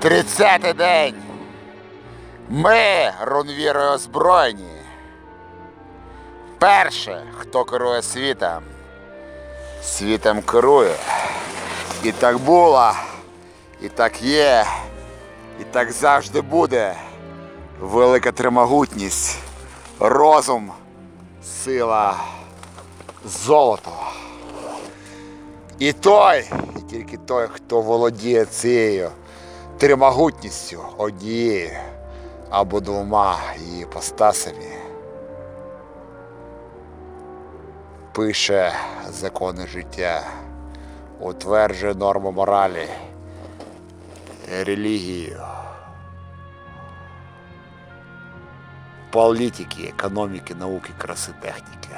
Тридцятий день. Ми, рунвірою озброєні. Перше, хто керує світом, світом керує. І так було, і так є, і так завжди буде. Велика тримогутність, розум, сила, золото. І той, і тільки той, хто володіє цією тримогутністю однією або двома її постасами, пише закони життя, утверджує норму моралі, релігію, політики, економіки, науки, краси, техніки.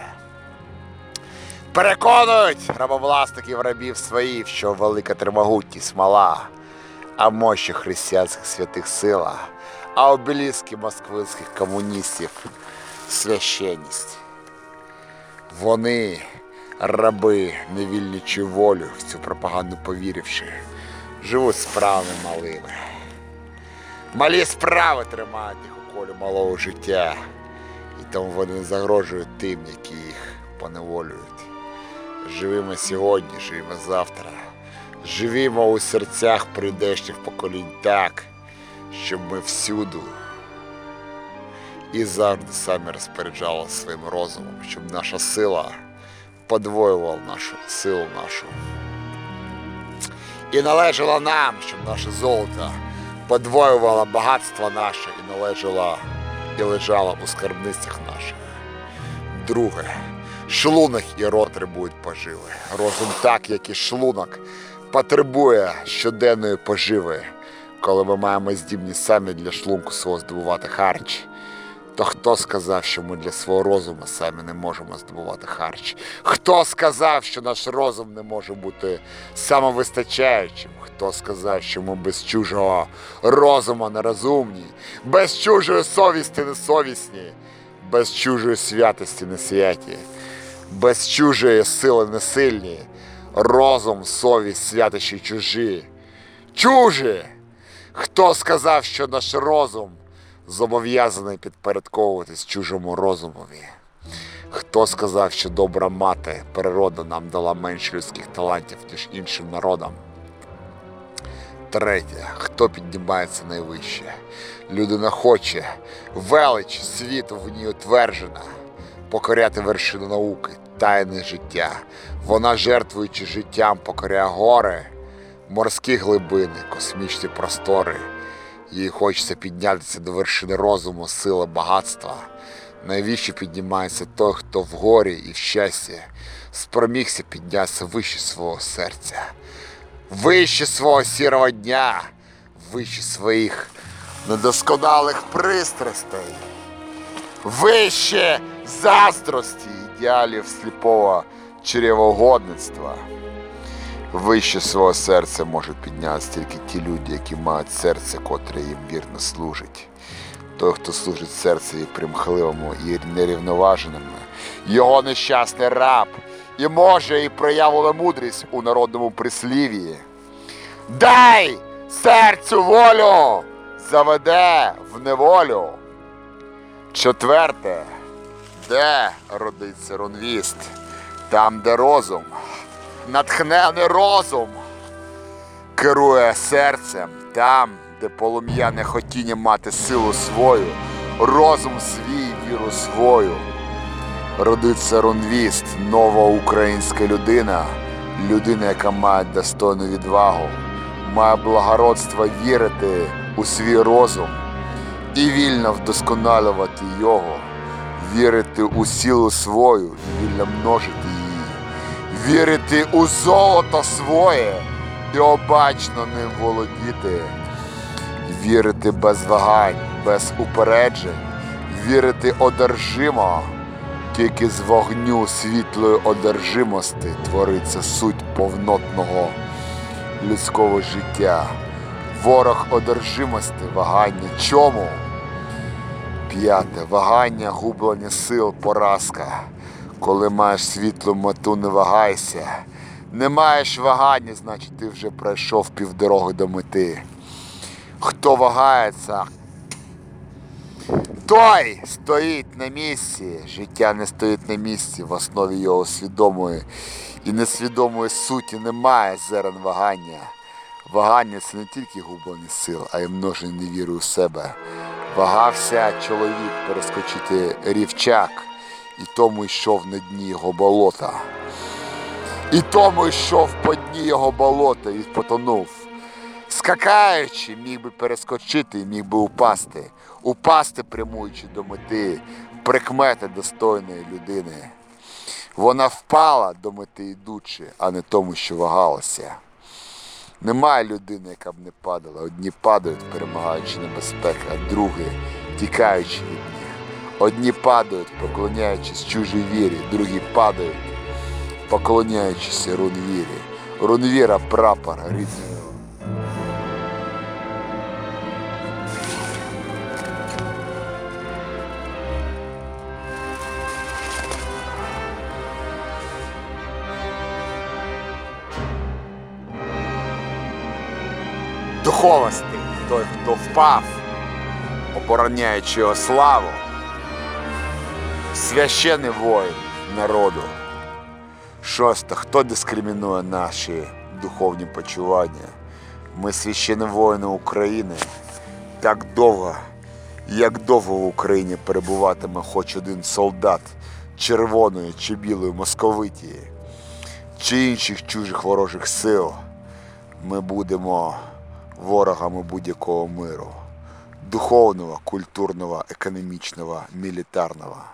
Переконують рабовласників рабів своїх, що велика тримогутність мала, а мощі християнських святих сила, а обеліски москвинських комуністів священність. Вони, раби, невільничу волю в цю пропаганду повіривши, живуть справами малими. Малі справи тримають їх у колі малого життя, і тому вони загрожують тим, які їх поневолюють. Живімо сьогодні, живімо завтра. Живімо у серцях прийдешніх поколінь так, щоб ми всюду і завжди самі розпоряджали своїм розумом, щоб наша сила подвоювала нашу силу нашу. І належало нам, щоб наше золото подвоювало багатство наше і належало і лежало у скарбницях наших. Друге, шлунок і рот требують поживи. Розум так, як і шлунок, потребує щоденної поживи. Коли ми маємо здібність самі для шлунку свого здобувати харч, то хто сказав, що ми для свого розуму самі не можемо здобувати харч? Хто сказав, що наш розум не може бути самовистачаючим? Хто сказав, що ми без чужого розуму нерозумні, без чужої совісті несовісні, без чужої святості не святі, без чужої сили не сильні, розум, совість, святощі чужі. Чужі! Хто сказав, що наш розум зобов'язаний підпорядковуватись чужому розумові? Хто сказав, що добра мати природа нам дала менше людських талантів, ніж іншим народам? Третє. Хто піднімається найвище? Людина хоче, велич світу в ній утверджена, покоряти вершину науки, тайне життя. Вона, жертвуючи життям, покоряє гори, морські глибини, космічні простори. Їй хочеться піднятися до вершини розуму, сили, багатства. Найвище піднімається той, хто в горі і в щасті спромігся піднятися вище свого серця, вище свого сірого дня, вище своїх недосконалих пристрастей, вище заздрості, ідеалів сліпого чревоугодництва. Вище свого серця можуть піднятися тільки ті люди, які мають серце, котре їм вірно служить. Той, хто служить серцеві примхливому і нерівноваженому, його нещасний раб і може і проявила мудрість у народному прислів'ї. Дай серцю волю, заведе в неволю. Четверте, де родиться рунвіст? Там, де розум, натхнений розум керує серцем, там, де полум'яне хотіння мати силу свою, розум свій, віру свою. Родиться рунвіст, нова українська людина, людина, яка має достойну відвагу, має благородство вірити у свій розум і вільно вдосконалювати його, вірити у силу свою і вільно множити її, вірити у золото своє і обачно ним володіти, вірити без вагань, без упереджень, вірити одержимо. Тільки з вогню світлої одержимості твориться суть повнотного людського життя. Ворог одержимості, вагання чому? П'яте. Вагання, гублення сил, поразка. Коли маєш світлу мету, не вагайся. Не маєш вагання, значить ти вже пройшов півдороги до мети. Хто вагається, той стоїть на місці. Життя не стоїть на місці, в основі його свідомої і несвідомої суті немає зерен вагання. Вагання це не тільки гублені сил, а й множення невіри у себе. Вагався чоловік перескочити рівчак, і тому йшов на дні його болота. І тому йшов по дні його болота і потонув. Скакаючи, міг би перескочити міг би упасти, упасти, прямуючи до мети, прикмети достойної людини. Вона впала до мети йдучи, а не тому, що вагалася. Немає людини, яка б не падала. Одні падають, перемагаючи небезпеки, а другі тікаючи від них. Одні падають, поклоняючись чужій вірі, другі падають, поклоняючись рунвірі. Рунвіра прапор рідний. Духовості, той, хто впав, обороняючи його славу, священий воїн народу. Шосте, хто дискримінує наші духовні почування? Ми священні воїни України. Так довго, як довго в Україні перебуватиме хоч один солдат червоної чи білої московитії, чи інших чужих ворожих сил, ми будемо ворогами будь-якого миру духовного, культурного, економічного, мілітарного.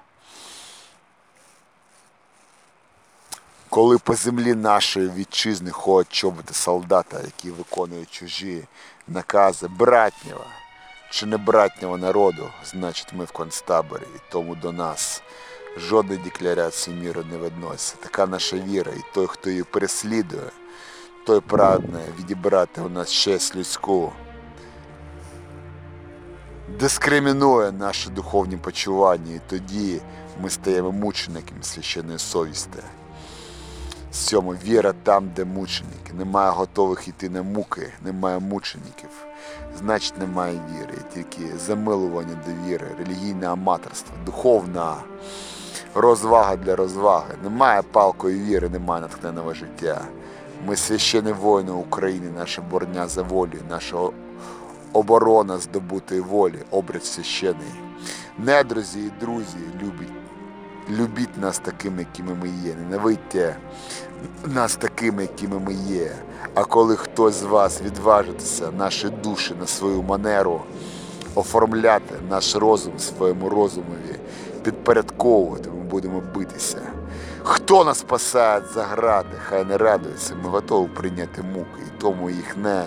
Коли по землі нашої вітчизни ходять чоботи солдата, які виконують чужі накази братнього чи не братнього народу, значить ми в концтаборі, і тому до нас жодної декларації міру не відноситься. Така наша віра, і той, хто її переслідує, той прагне відібрати у нас честь людську, дискримінує наші духовні почування, і тоді ми стаємо мучениками священної совісті. Сьомо, віра там, де мученики. Немає готових йти на муки, немає мучеників. Значить, немає віри, тільки замилування до віри, релігійне аматорство, духовна розвага для розваги. Немає палкої віри, немає натхненого життя. Ми священні воїни України, наша борня за волю, наша оборона здобутої волі, обряд священий. Недрузі і друзі, любіть, любіть нас такими, якими ми є. Ненавидьте нас такими, якими ми є. А коли хтось з вас відважитися наші душі на свою манеру, оформляти наш розум своєму розумові, підпорядковувати, ми будемо битися. Хто нас спасає за гради, хай не радується, ми готові прийняти муки, і тому їх не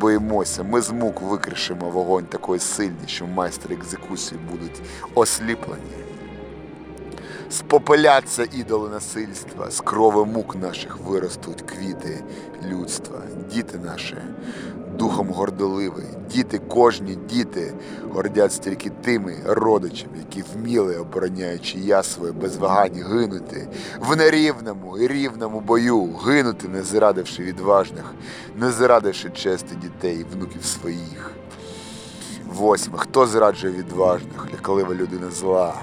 боїмося. Ми з мук викришимо вогонь такої сильний, що майстри екзекуції будуть осліплені. Спопеляться ідоли насильства, з крови мук наших виростуть квіти людства, діти наші, духом гордоливий, діти, кожні діти гордяться тільки тими родичами, які вміли, обороняючи я своє без вагань гинути в нерівному і рівному бою, гинути, не зрадивши відважних, не зрадивши чести дітей і внуків своїх. Восьме. Хто зраджує відважних, лякалива людина зла,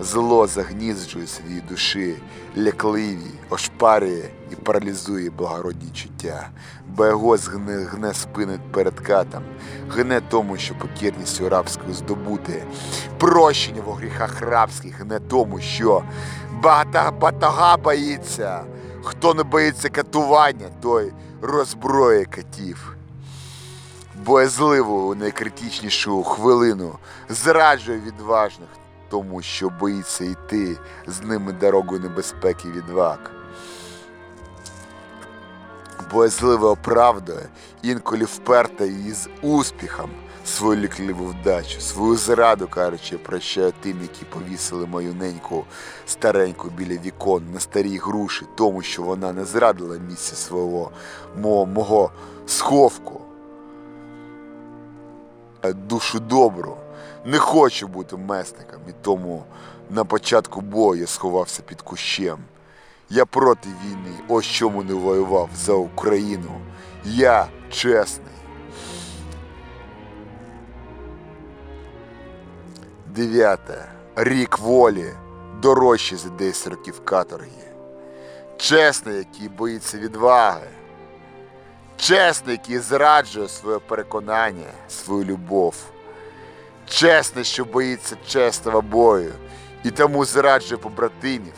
зло загнізджує свої душі, лякливі, ошпарює і паралізує благородні чуття, бо його згне гне спини перед катом, гне тому, що покірністю рабською здобути, прощення в гріхах рабських гне тому, що багата батага боїться. Хто не боїться катування, той розброє катів. Боязливо у найкритичнішу хвилину зраджує відважних, тому що боїться йти з ними дорогою небезпеки і відваг. Боязливо оправдує, інколи вперта і з успіхом свою лікливу вдачу, свою зраду, кажучи, прощаю тим, які повісили мою неньку стареньку біля вікон на старій груші, тому що вона не зрадила місця свого мого, мого сховку душу добру. Не хочу бути месником, і тому на початку бою я сховався під кущем. Я проти війни, ось чому не воював за Україну. Я чесний. Дев'яте. Рік волі дорожчий за 10 років каторги. Чесний, який боїться відваги. Чесний, який зраджує своє переконання, свою любов. Чесний, що боїться чесного бою і тому зраджує побратимів,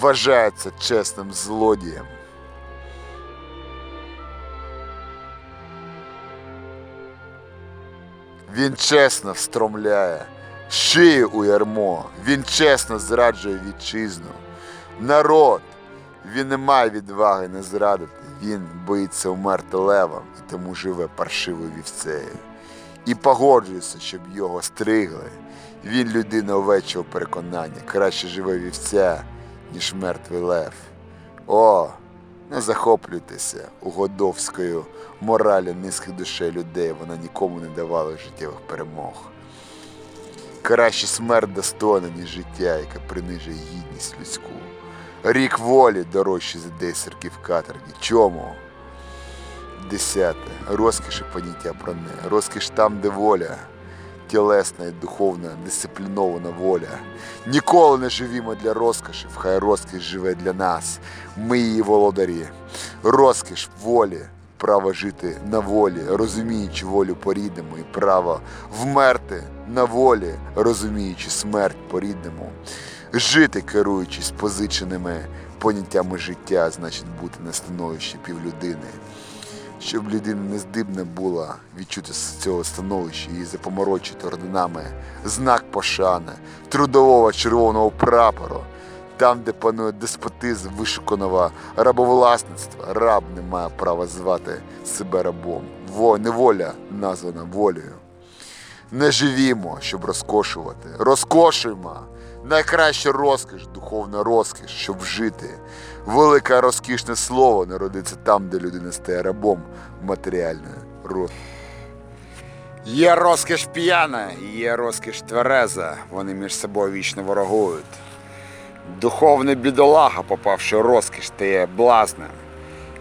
вважається чесним злодієм. Він чесно встромляє шию у ярмо, він чесно зраджує вітчизну. Народ, він не має відваги не зрадити, він боїться вмерти левом і тому живе паршивою вівцею. І погоджується, щоб його стригли. Він людина овечого переконання, краще живе вівця, ніж мертвий лев. О, не захоплюйтеся угодовською моралі низьких душей людей, вона нікому не давала життєвих перемог. Краще смерть достойна, ніж життя, яке принижує гідність людську. Рік волі дорожчий за 10 років каторги. Чому? Десяте. Розкіш поняття про не. Розкіш там, де воля. Тілесна і духовна, дисциплінована воля. Ніколи не живімо для розкошів, хай розкіш живе для нас. Ми її володарі. Розкіш волі, право жити на волі, розуміючи волю по-рідному, і право вмерти на волі, розуміючи смерть по-рідному. Жити, керуючись позиченими поняттями життя, значить бути на становищі півлюдини. Щоб людина не здибна була відчути з цього становища і запоморочити орденами знак пошани, трудового червоного прапору, там, де панує деспотизм вишуканого рабовласництва, раб не має права звати себе рабом. Во, неволя названа волею. Не живімо, щоб розкошувати. Розкошуємо. Найкраща розкіш, духовна розкіш, щоб жити. Велике розкішне слово народиться там, де людина стає рабом матеріальної розкоші. Є розкіш п'яна, є розкіш твереза, вони між собою вічно ворогують. Духовний бідолага, попавши в розкіш, стає блазнем.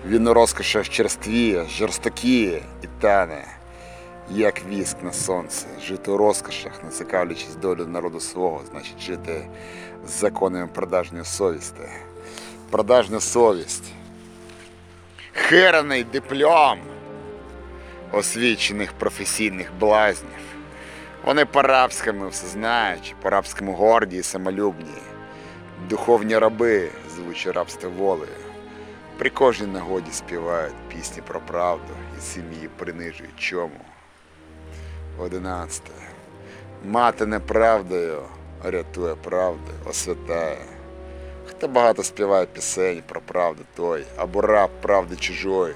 Він у розкошах черствіє, жорстокіє і тане, як віск на сонце. Жити у розкошах, не цікавлячись долю народу свого, значить жити з законами продажньої совісті. Продажна совість. Хираний диплом освічених професійних блазнів. Вони по-рабському всезнаючі, по-рабському горді і самолюбні, духовні раби, звучі рабство волею. При кожній нагоді співають пісні про правду і сім'ї принижують чому. Одинадцяте. Мати неправдою рятує правду, освятає. Хто багато співає пісень про правду той, або раб правди чужої,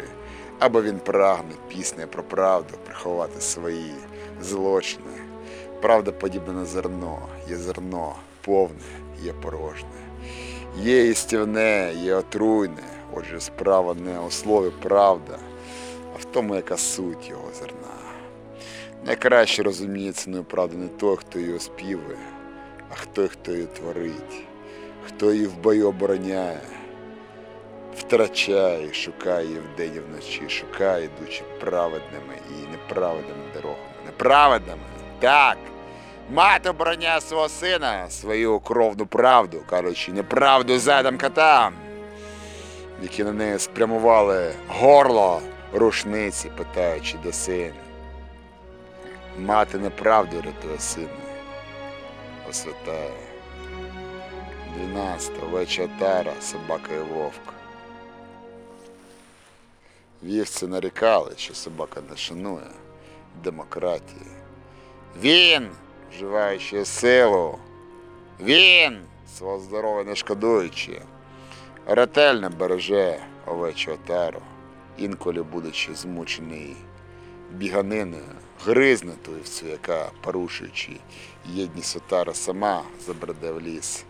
або він прагне пісня про правду приховати свої злочини. Правда подібна на зерно, є зерно повне, є порожне. Є істівне, є отруйне, отже, справа не у слові правда, а в тому, яка суть його зерна. Найкраще розуміє ціною правди не той, хто її оспівує, а той, хто її творить, хто її в бою обороняє, втрачає, шукає її вдень і вночі, шукає, йдучи праведними і неправедними дорогами. Неправедними, так. Мати обороняє свого сина, свою кровну правду, кажучи, неправду задам котам, які на неї спрямували горло рушниці, питаючи до сина. Мати неправду рятує сина, освятає. Дванадцята веча тара, собака і вовк. Вівці нарікали, що собака не шанує демократії. Він, вживаючи силу, він, свого здоров'я не шкодуючи, ретельно береже овечу отару, інколи будучи змучений біганиною, гризне ту вівцю, яка, порушуючи єдність отара, сама забреде в ліс.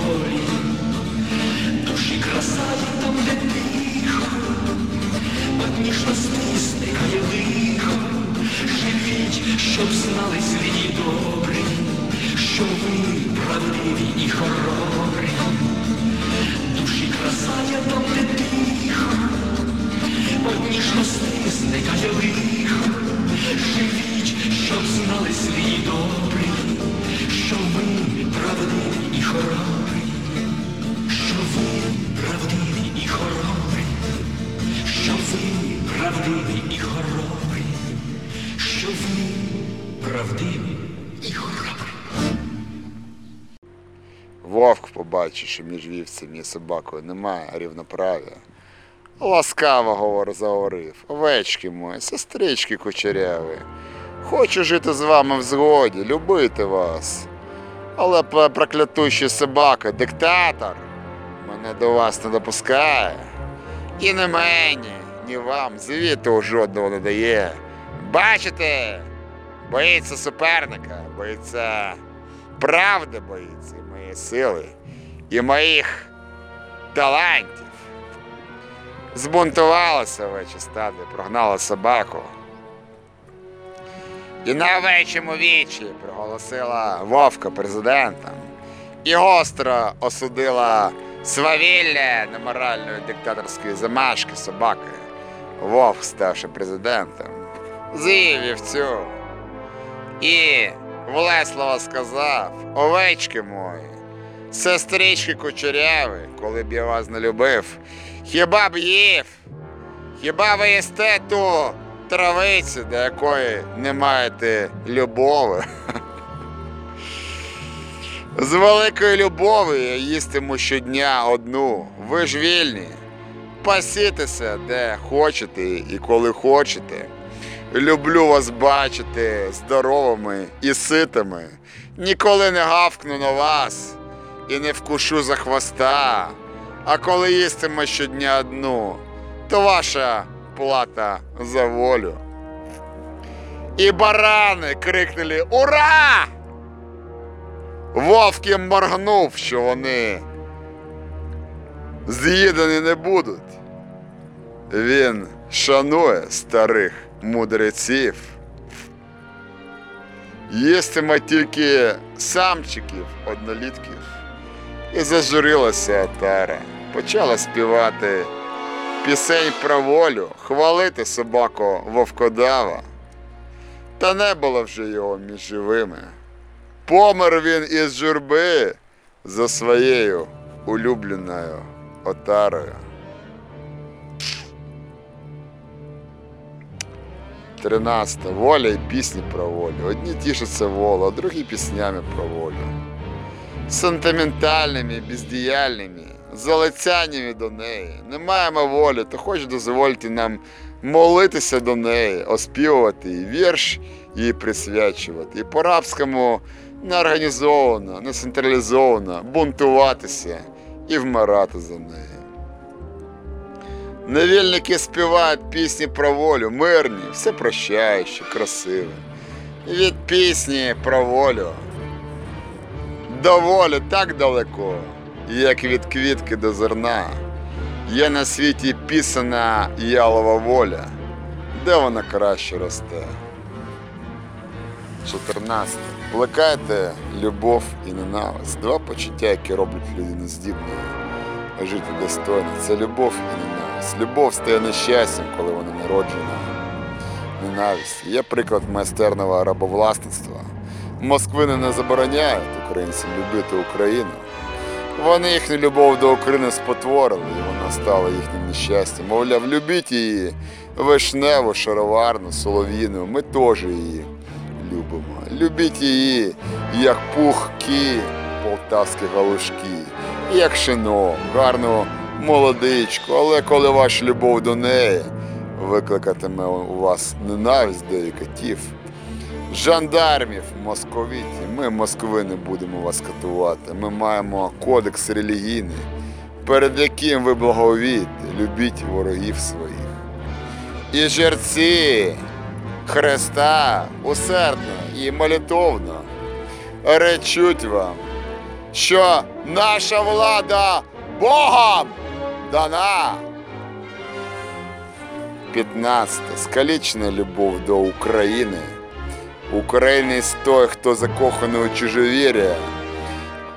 holy. Побачив, що між вівцем і собакою немає рівноправ'я. Ласкаво говор заговорив. Овечки мої, сестрички кучеряві. Хочу жити з вами в згоді, любити вас. Але проклятущий собака, диктатор, мене до вас не допускає. І не мені, ні вам звіту жодного не дає. Бачите? Боїться суперника, боїться правди боїться моєї сили моїх талантів. Збунтувалося овече стадо, прогнало собаку. І на овечому вічі проголосила Вовка президентом і гостро осудила свавілля неморальної диктаторської замашки собаки. Вовк, ставши президентом, з'їв вівцю. І влесливо сказав, овечки мої, сестрички кучеряві, коли б я вас не любив, хіба б їв? Хіба ви їсте ту травицю, до якої не маєте любови? З великою любов'ю я їстиму щодня одну. Ви ж вільні. Пасітеся, де хочете і коли хочете. Люблю вас бачити здоровими і ситими. Ніколи не гавкну на вас і не вкушу за хвоста. А коли їстиме щодня одну, то ваша плата за волю. І барани крикнули Ура! Вовки моргнув, що вони з'їдені не будуть. Він шанує старих мудреців. Їстиме тільки самчиків однолітків. І зажурилася отара. Почала співати пісень про волю, хвалити собаку вовкодава. Та не було вже його між живими. Помер він із журби за своєю улюбленою отарою. 13. Воля і пісні про волю. Одні тішаться волю, а другі піснями про волю. Сентиментальними, бездіяльними, залицяннями до неї. Не маємо волі, то хоч дозвольте нам молитися до неї, оспівувати її вірш їй присвячувати. І по-рабському не організовано, не централізовано бунтуватися і вмирати за неї. Невільники співають пісні про волю, мирні, все прощаючі, красиві. Від пісні про волю до волі так далеко, як від квітки до зерна. Є на світі пісана ялова воля, де вона краще росте. 14. Плекайте любов і ненависть. Два почуття, які роблять людину здібною жити достойно. Це любов і ненависть. Любов стає нещастям, коли вона народжена. Ненависть. Є приклад майстерного рабовласництва. Москвини не забороняють українцям любити Україну. Вони їхню любов до України спотворили, і вона стала їхнім нещастям. Мовляв, любіть її вишневу, шароварну, солов'їну. Ми теж її любимо. Любіть її, як пухкі полтавські галушки, як шино, гарну молодичку, але коли ваша любов до неї викликатиме у вас ненависть до її котів, жандармів, московітів, ми, москви, не будемо вас катувати. Ми маємо кодекс релігійний, перед яким ви благовієте, любіть ворогів своїх. І жерці Христа усердно і молитовно речуть вам, що наша влада Богом дана. 15. Скалічна любов до України. Українець той, хто закоханий у чужовір'я,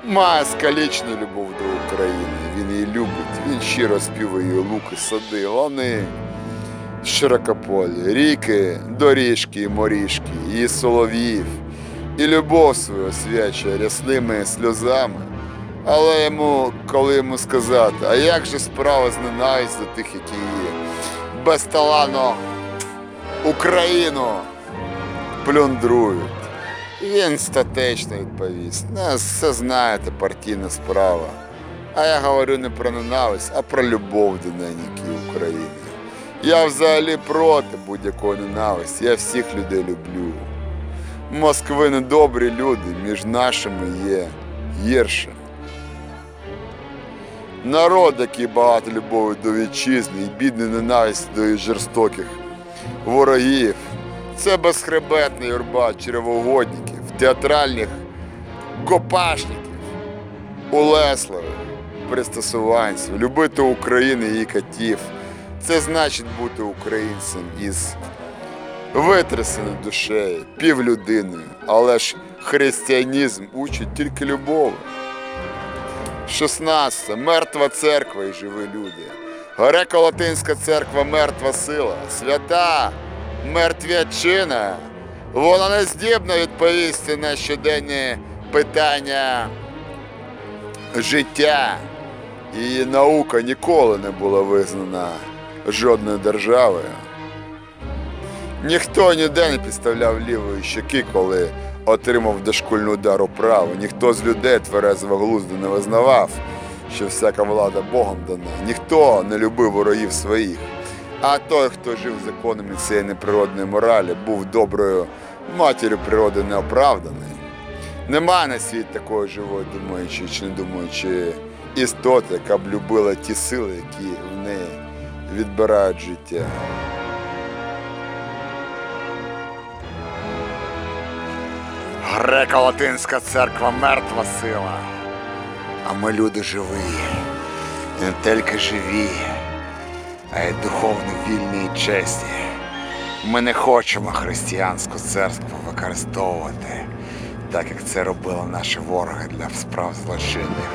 має скалічну любов до України. Він її любить, він щиро співає її луки, сади, лани, широкополі, ріки, доріжки, і моріжки, її солов'їв, і любов свою освячує рясними сльозами. Але йому, коли йому сказати, а як же справа з ненависть до тих, які є, безталанно Україну плюндрують. Він статечно відповість. Нас все знаєте, партійна справа. А я говорю не про ненависть, а про любов до неньки України. Я взагалі проти будь-якої ненависті. Я всіх людей люблю. Москви недобрі люди, між нашими є гірше. Народ, який багато любові до вітчизни і бідний ненависть до жорстоких ворогів. Це безхребетна юрба черевогодників, театральних гопашників, улесливих пристосуванців, любити Україну і її котів. Це значить бути українцем із витрясеною душею, півлюдиною. Але ж християнізм учить тільки любові. 16. Мертва церква і живі люди. Греко-латинська церква мертва сила, свята мертвячина. Вона не здібна відповісти на щоденні питання життя. Її наука ніколи не була визнана жодною державою. Ніхто ніде не підставляв лівої щоки, коли отримав дошкульну удару право. Ніхто з людей тверезого глузду не визнавав, що всяка влада Богом дана. Ніхто не любив ворогів своїх. А той, хто жив законами цієї неприродної моралі, був доброю матір'ю природи неоправданий. Нема на світ такої живої думаючої чи не думаючої істоти, яка б любила ті сили, які в неї відбирають життя. Греко-латинська церква мертва сила. А ми люди живі. Не тільки живі, а й духовно вільні і чесні. Ми не хочемо християнську церкву використовувати, так як це робили наші вороги для справ злочинних,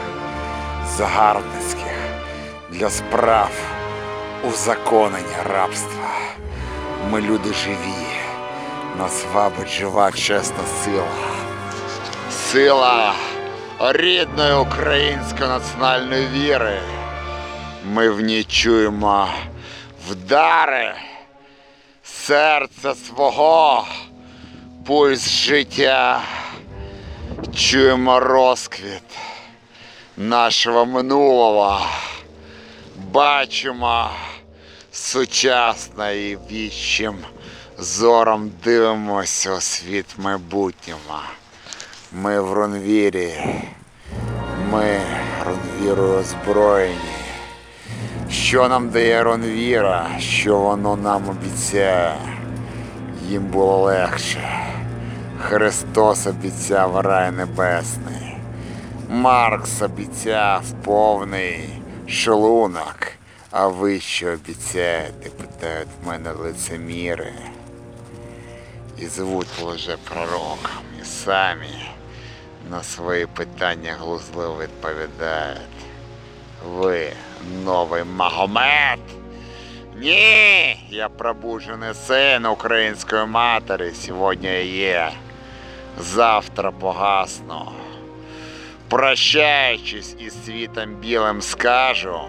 загарбницьких, для справ узаконення рабства. Ми люди живі. Нас вабить жива чесна сила. Сила рідної української національної віри. Ми в ній чуємо вдари серця свого, пульс життя. Чуємо розквіт нашого минулого. Бачимо сучасне і віщим зором дивимося у світ майбутнього. Ми в Ронвірі. Ми Ронвірою озброєні. Що нам дає Ронвіра, що воно нам обіцяє? Їм було легше. Христос обіцяв рай небесний. Маркс обіцяв повний шлунок. А ви що обіцяєте? питають мене лицеміри. І звуть лже пророком, і самі на свої питання глузливо відповідають. Ви новий Магомед? Ні, я пробуджений син української матері. Сьогодні є. Завтра погасну. Прощаючись із світом білим, скажу.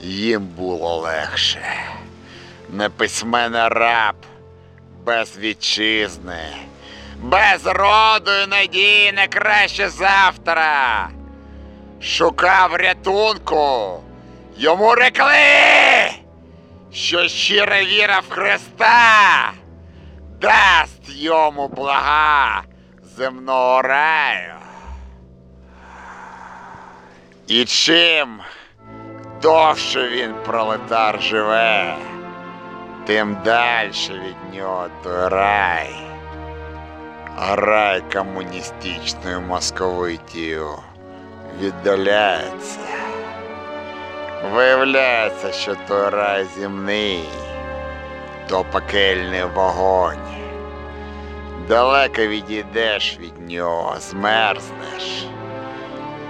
Їм було легше. Неписьменний раб без вітчизни, без роду і надії на краще завтра. Шукав рятунку, йому рекли, що щира віра в Христа дасть йому блага земного раю. І чим довше він пролетар живе, тим далі від нього той рай. Рай комуністичною московитію віддаляється. Виявляється, що той рай земний, то пекельний вогонь. Далеко відійдеш від нього, змерзнеш,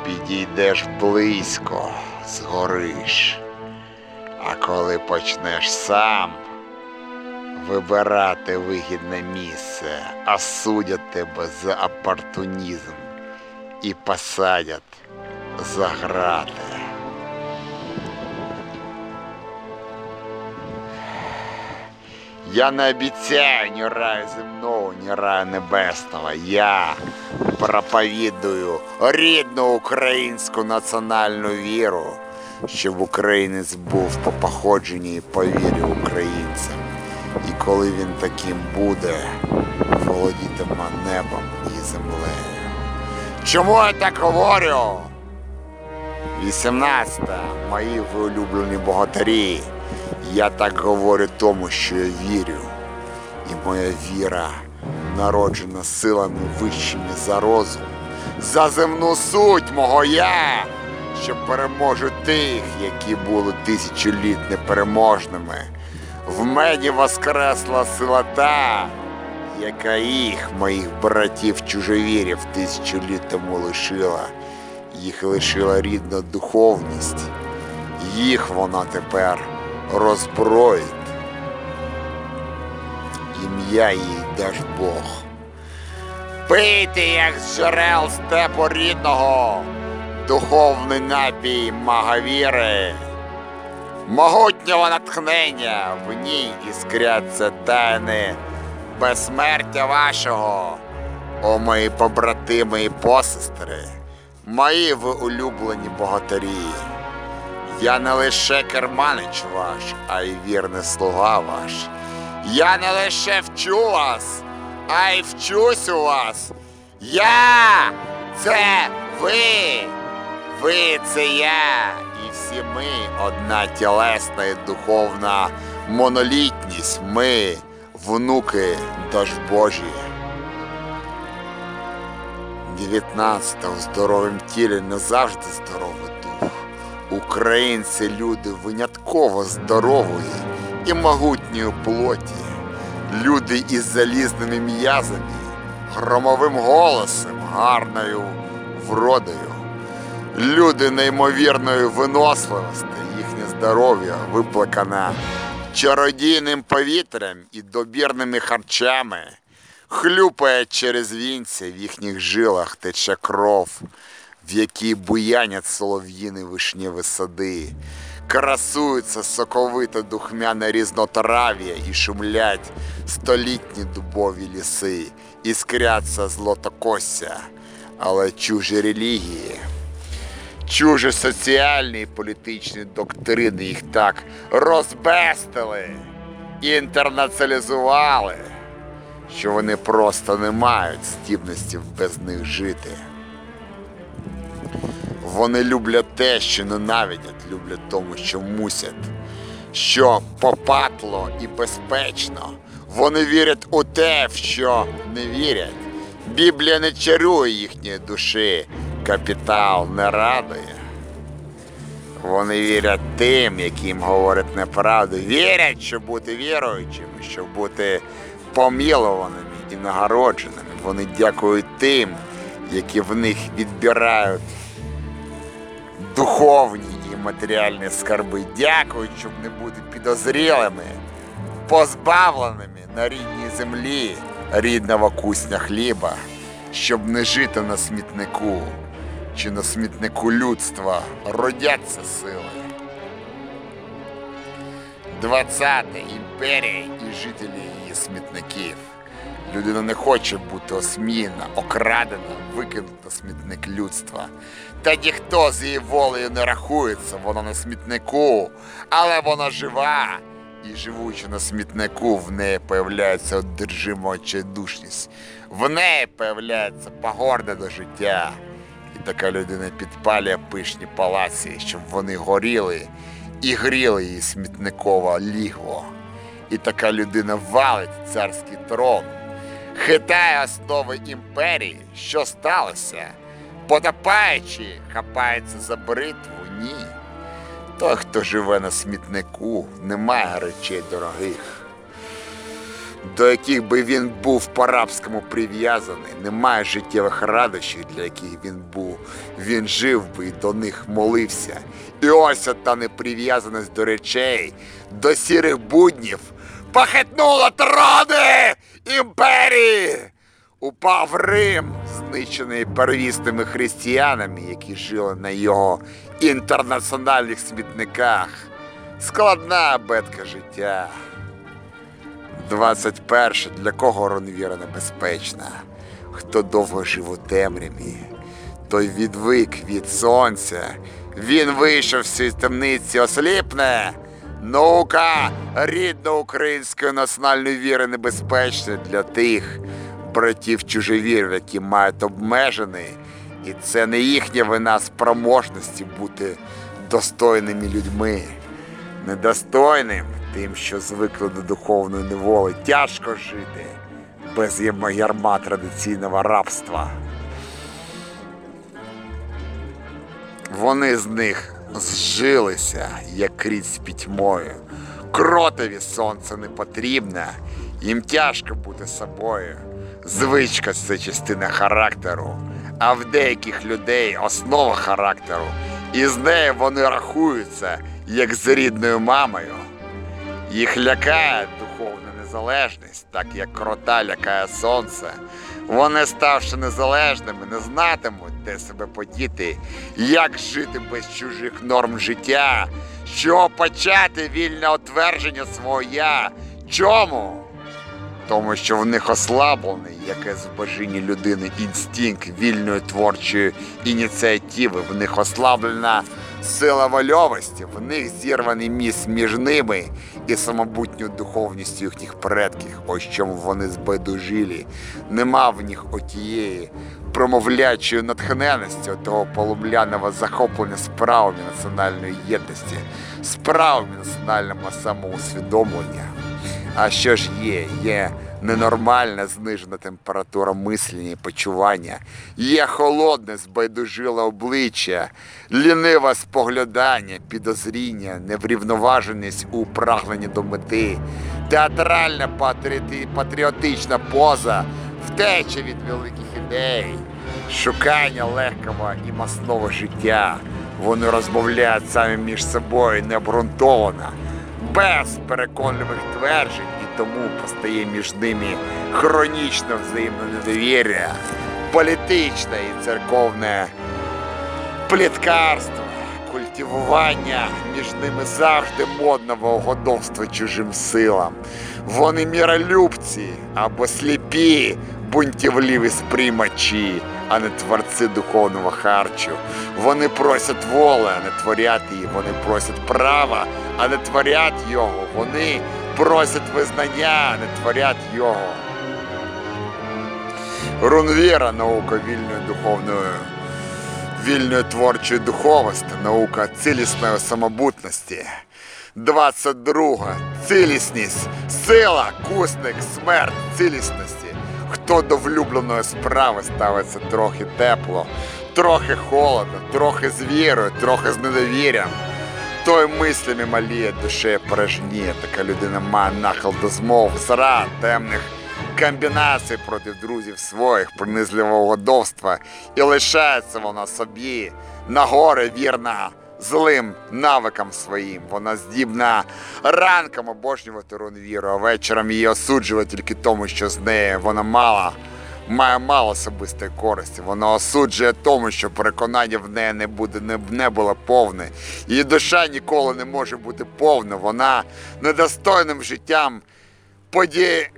підійдеш близько, згориш. А коли почнеш сам вибирати вигідне місце, осудять тебе за опортунізм і посадять за. Я не обіцяю ні раю земного, ні раю небесного. Я проповідую рідну українську національну віру, щоб українець був по походженні і по вірі українцем. І коли він таким буде, володітиме небом і землею. Чому я так говорю? 18. Мої ви улюблені богатирі. Я так говорю тому, що я вірю. І моя віра народжена силами вищими за розум, за земну суть мого я, що переможу тих, які були тисячу літ непереможними. В мені воскресла сила та, яка їх, моїх братів чужовірів, тисячу літ тому лишила. Їх лишила рідна духовність. Їх вона тепер роззброїть. Ім'я їй даш Бог. Пийте, як з джерел степу рідного, духовний напій маговіри. Могутнього натхнення в ній іскряться тайни безсмертя вашого, о мої побратими і посестри, мої ви улюблені богатирі. Я не лише керманич ваш, а й вірний слуга ваш. Я не лише вчу вас, а й вчусь у вас. Я це ви. Ви це я. І всі ми одна тілесна і духовна монолітність. Ми внуки Дажбожі. 19 у здоровім тілі не завжди здоровий дух. Українці люди винятково здорової і могутньої плоті. Люди із залізними м'язами, громовим голосом, гарною вродою. Люди неймовірної виносливості, їхнє здоров'я виплакане чародійним повітрям і добірними харчами, хлюпає через вінці в їхніх жилах тече кров, в якій буянять солов'їни вишнєві сади, красуються соковите духмяне різнотрав'я і шумлять столітні дубові ліси, іскряться злотокосся, але чужі релігії. Чужі соціальні і політичні доктрини їх так розбестили інтернаціалізували, що вони просто не мають здібності без них жити. Вони люблять те, що ненавидять, люблять тому, що мусять, що попатло і безпечно. Вони вірять у те, в що не вірять. Біблія не чарує їхньої душі, капітал не радує. Вони вірять тим, яким говорять неправду. Вірять, щоб бути віруючими, щоб бути помілованими і нагородженими. Вони дякують тим, які в них відбирають духовні і матеріальні скарби. Дякують, щоб не бути підозрілими, позбавленими на рідній землі рідного кусня хліба, щоб не жити на смітнику чи на смітнику людства родяться сили. 20. Імперія і жителі смітників. Людина не хоче бути осміяна, окрадена, викинута смітник людства. Та ніхто з її волею не рахується, вона на смітнику, але вона жива. І живучи на смітнику, в неї появляється одержима очайдушність. В неї появляється погорда до життя. І така людина підпалює пишні палаці, щоб вони горіли і гріли її смітникове лігво. І така людина валить царський трон, хитає основи імперії. Що сталося? Потопаючи, хапається за бритву? Ні. Той, хто живе на смітнику, не має речей дорогих, до яких би він був по-рабському прив'язаний, немає життєвих радощів, для яких він був. Він жив би і до них молився. І ось та неприв'язаність до речей, до сірих буднів, похитнула трони імперії. Упав Рим, знищений первісними християнами, які жили на його інтернаціональних смітниках. Складна бедка життя. 21 для кого Ронвіра небезпечна? Хто довго жив у темряві, той відвик від сонця. Він вийшов з цієї темниці осліпне. Наука рідної української національної віри небезпечна для тих братів чужовірів, які мають обмежений, і це не їхня вина спроможності бути достойними людьми. Недостойним тим, що звикли до духовної неволи, тяжко жити без ярма традиційного рабства. Вони з них зжилися, як крізь пітьмою. Кротові сонце не потрібне, їм тяжко бути собою. Звичка це частина характеру, а в деяких людей основа характеру, і з нею вони рахуються, як з рідною мамою. Їх лякає духовна незалежність, так як крота лякає сонце. Вони, ставши незалежними, не знатимуть, де себе подіти, як жити без чужих норм життя, що почати вільне отвердження свого я. Чому? Тому що в них ослаблений, яке збожіння людини інстинкт вільної творчої ініціативи, в них ослаблена сила вольовості, в них зірваний міст між ними і самобутньою духовністю їхніх предків, ось чому вони збайдужилі. Нема в них отієї промовлячої натхненості, того полумляного захоплення справами національної єдності, справами національного самоусвідомлення. А що ж є? Є ненормальна знижена температура мислення і почування, є холодне, збайдужиле обличчя, ліниве споглядання, підозріння, неврівноваженість у прагненні до мети, театральна патріотична поза, втеча від великих ідей, шукання легкого і масного життя. Вони розмовляють самі між собою необґрунтовано без переконливих тверджень, і тому постає між ними хронічне взаємне недовір'я, політичне і церковне пліткарство, культивування між ними завжди модного угодовства чужим силам. Вони міролюбці або сліпі, бунтівливі сприймачі, а не творці духовного харчу. Вони просять воли, а не творять її. Вони просять права, а не творять його. Вони просять визнання, а не творять його. Рунвіра наука вільної духовної, вільної творчої духовості, наука цілісної самобутності. 22. Цілісність, сила, кусник, смерть, цілісності. Хто до влюбленої справи ставиться трохи тепло, трохи холодно, трохи з вірою, трохи з недовір'ям. Той мислями маліє, душею порожніє. Така людина має нахил до змов, зрад, темних комбінацій проти друзів своїх, принизливого годовства, і лишається вона собі на горе вірна злим навикам своїм. Вона здібна ранком обожнювати рунвіру, а вечором її осуджувати тільки тому, що з нею вона мала. Має мало особистої користі. Вона осуджує тому, що переконання в неї не буде, не, не було повне. Її душа ніколи не може бути повна. Вона недостойним життям поді...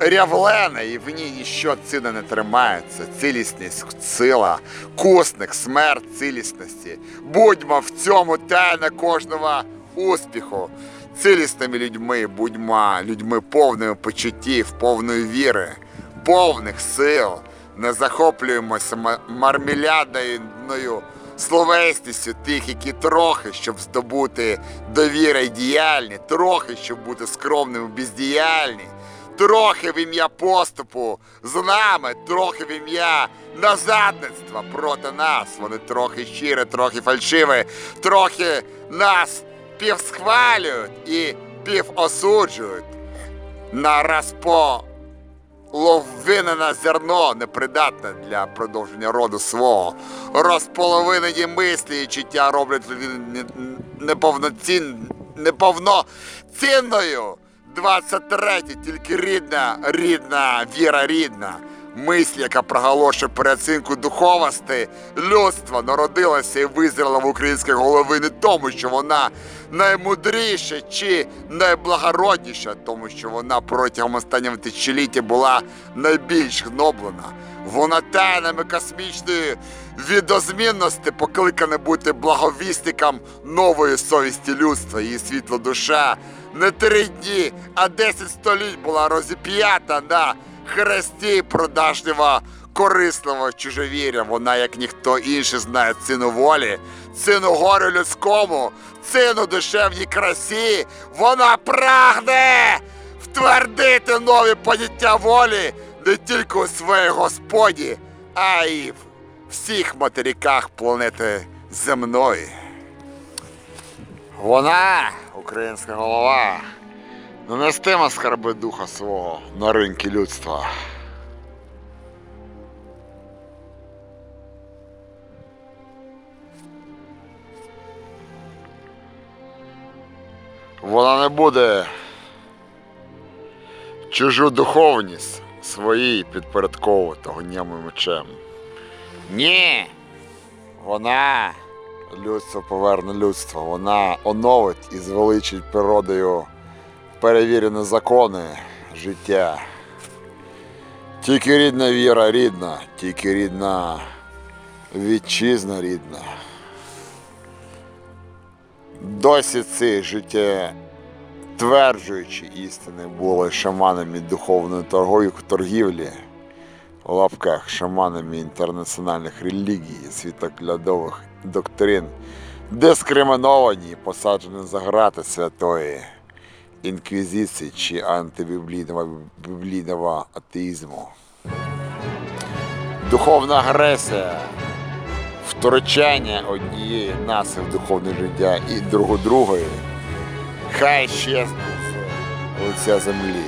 рявлене, і в ній ніщо цінне не тримається. Цілісність, сила, кусник, смерть цілісності. Будьмо в цьому тайна кожного успіху. Цілісними людьми, будьмо людьми повними почуттів, повної віри, повних сил. Не захоплюємося ма- мармелядною словесністю тих, які трохи, щоб здобути довіри й діяльні, трохи, щоб бути скромними, бездіяльні, трохи в ім'я поступу з нами, трохи в ім'я назадництва проти нас. Вони трохи щире, трохи фальшиві, трохи нас півсхвалюють і півосуджують. Нараз по ловинене зерно непридатне для продовження роду свого. Розполовинені мислі і чуття роблять людину не- неповноцінною. 23 тільки рідна, рідна, віра рідна. Мисль, яка проголошує переоцінку духовості людства, народилася і визріла в українській голови не тому, що вона наймудріша чи найблагородніша, тому що вона протягом останнього тисячоліття була найбільш гноблена. Вона тайнами космічної відозмінності покликана бути благовісником нової совісті людства. Її світла душа не три дні, а десять століть була розіп'ята на хресті продажнього корисливого чужовіря. Вона, як ніхто інший, знає ціну волі, ціну горю людському, ціну душевній красі. Вона прагне втвердити нові поняття волі не тільки у своїй господі, а й в всіх материках планети земної. Вона, українська голова, не нестиме скарби духа свого на ринки людства. Вона не буде чужу духовність своїй підпорядковувати гоням і мечем. Ні. Вона людство поверне людство. Вона оновить і звеличить природою перевірені закони життя. Тільки рідна віра рідна, тільки рідна вітчизна рідна. Досі ці життя тверджуючи істини були шаманами духовної торгівлі, в лапках шаманами інтернаціональних релігій, світоглядових доктрин, дискриміновані посаджені за грати святої інквізиції чи антибіблійного біблійного атеїзму. Духовна агресія, втручання однієї наси в духовне життя і друго другої хай щезне з лиця землі.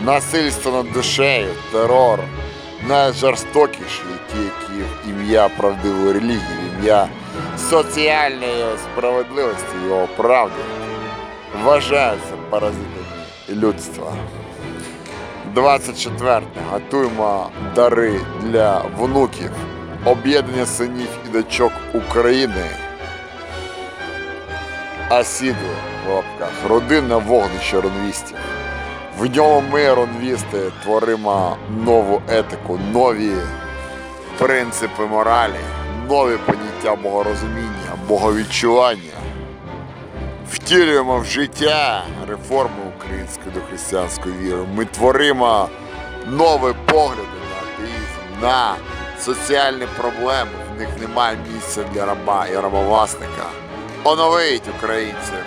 Насильство над душею, терор, найжорстокіші, ті, які в ім'я правдивої релігії, ім'я соціальної справедливості його правди вважаються паразитами людства. 24. Готуємо дари для внуків, об'єднання синів і дочок України. Асіду в лапках, родинне вогнище ронвістів. В ньому ми, ронвісти, творимо нову етику, нові принципи моралі, нові поняття богорозуміння, боговідчування. Втілюємо в життя реформи української до християнської віри. Ми творимо нові погляди на атеїзм, на соціальні проблеми. В них немає місця для раба і рабовласника. Оновить українців.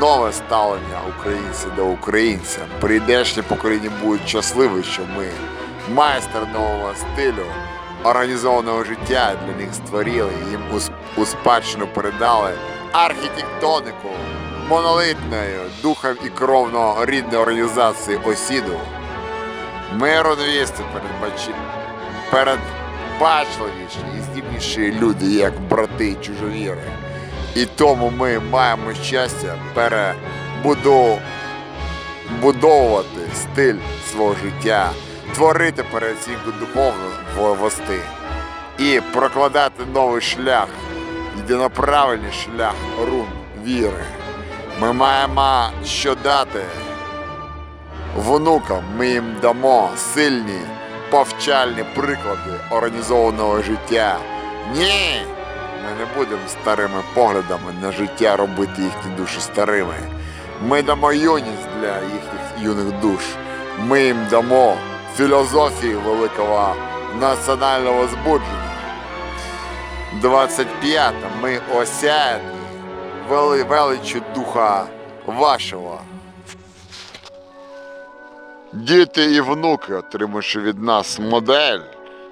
Нове ставлення українців до українця. Прийдешні покоління будуть щасливі, що ми, майстер нового стилю, організованого життя для них створили, їм у, спадщину передали архітектонику монолитної, духом і кровно рідної організації осіду. Ми родовісти передбачи... передбачливіші і здібніші люди, як брати чужовіри. І тому ми маємо щастя перебудовувати стиль свого життя, творити переоцінку духовності і прокладати новий шлях, єдиноправильний шлях рун віри. Ми маємо що дати внукам ми їм дамо сильні, повчальні приклади організованого життя. Ні, ми не будемо старими поглядами на життя робити їхні душі старими. Ми дамо юність для їхніх юних душ. Ми їм дамо філософію великого національного збудження. 25. Ми осяяні вели, величі духа вашого. Діти і внуки, отримавши від нас модель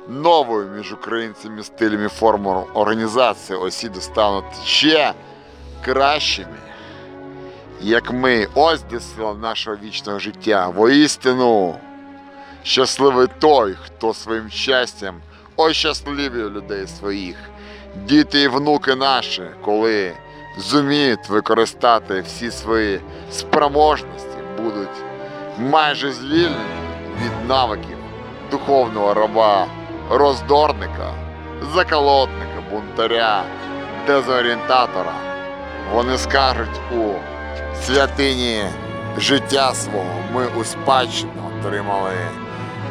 новою між українцями стилями форму організації осіду стануть ще кращими. Як ми, ось де сила нашого вічного життя, воістину щасливий той, хто своїм щастям ощасливює людей своїх. Діти і внуки наші, коли зуміють використати всі свої спроможності, будуть майже звільнені від навиків духовного раба, роздорника, заколотника, бунтаря, дезорієнтатора. Вони скажуть у святині життя свого ми у спадщину отримали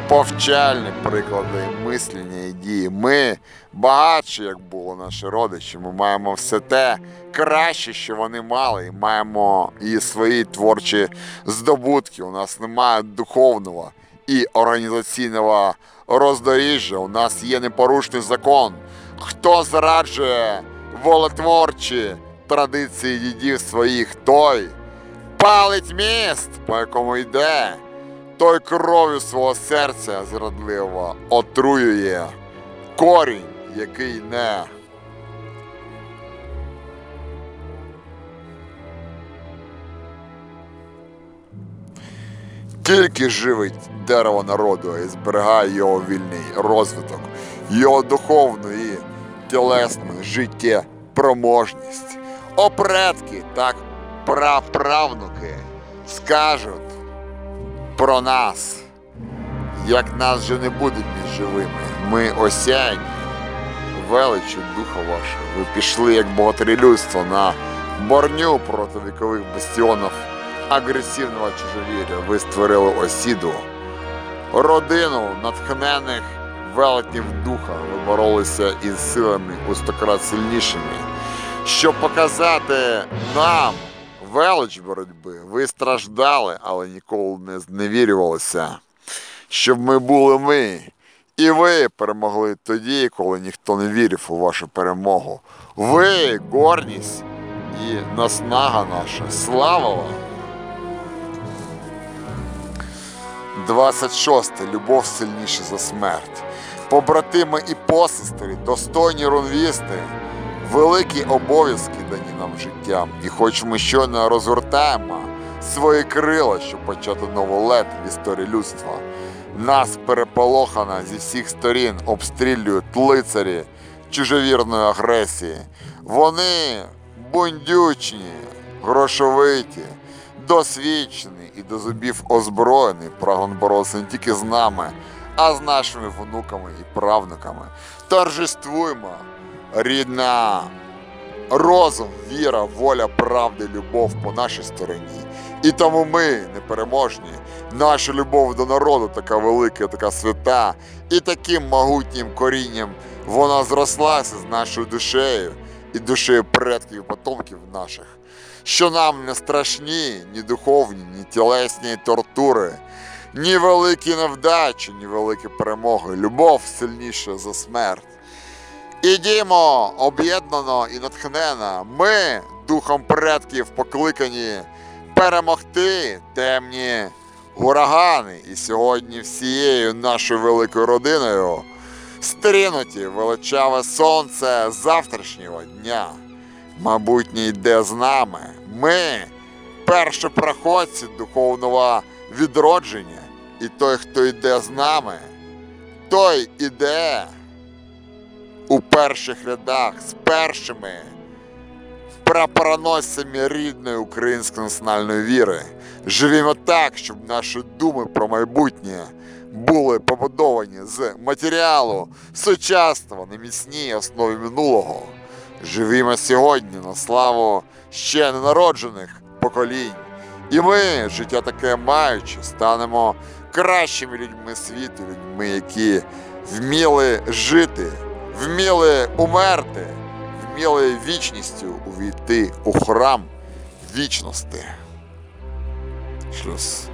повчальні приклади мислення і дії. Ми багатші, як було наші родичі. Ми маємо все те краще, що вони мали, і маємо і свої творчі здобутки. У нас немає духовного і організаційного роздоріжжя. У нас є непорушний закон. Хто зраджує волотворчі традиції дідів своїх, той палить міст, по якому йде той кров'ю свого серця зрадливо отруює корінь, який не. Тільки живить дерево народу і зберігає його вільний розвиток, його духовну і тілесну життєпроможність. О предки, так праправнуки скажуть про нас, як нас же не буде між живими. Ми осяяні величу духа вашого. Ви пішли як богатирі людства на борню проти вікових бастіонів агресивного чужовір'я. Ви створили осіду, родину натхнених велетнів духа. Ви боролися із силами у стократ сильнішими, щоб показати нам велич боротьби. Ви страждали, але ніколи не зневірювалися, щоб ми були ми. І ви перемогли тоді, коли ніхто не вірив у вашу перемогу. Ви гордість і наснага наша. Слава вам! 26. Любов сильніша за смерть. Побратими і посестри, достойні рунвісти, великі обов'язки дані нам життям. І хоч ми щойно розгортаємо свої крила, щоб почати нову лет в історії людства. Нас переполохано зі всіх сторін обстрілюють лицарі чужовірної агресії. Вони бундючні, грошовиті, досвідчені і до зубів озброєні, прагнуть боротися не тільки з нами, а з нашими внуками і правнуками. Торжествуємо, рідна розум, віра, воля, правда, любов по нашій стороні. І тому ми непереможні. Наша любов до народу така велика, така свята, і таким могутнім корінням вона зрослася з нашою душею і душею предків і потомків наших, що нам не страшні ні духовні, ні тілесні тортури, ні великі невдачі, ні великі перемоги. Любов сильніша за смерть. Ідімо об'єднано і натхнено. Ми, духом предків, покликані перемогти темні урагани. І сьогодні всією нашою великою родиною стрінуті величаве сонце завтрашнього дня. Майбутнє йде з нами. Ми першопроходці духовного відродження. І той, хто йде з нами, той іде у перших рядах з першими прапороносцями рідної української національної віри. Живімо так, щоб наші думи про майбутнє були побудовані з матеріалу сучасного на міцній основі минулого. Живімо сьогодні на славу ще ненароджених поколінь І ми, життя таке маючи, станемо кращими людьми світу, людьми, які вміли жити, вміли умерти, вміли вічністю увійти у храм вічності. Шлюз.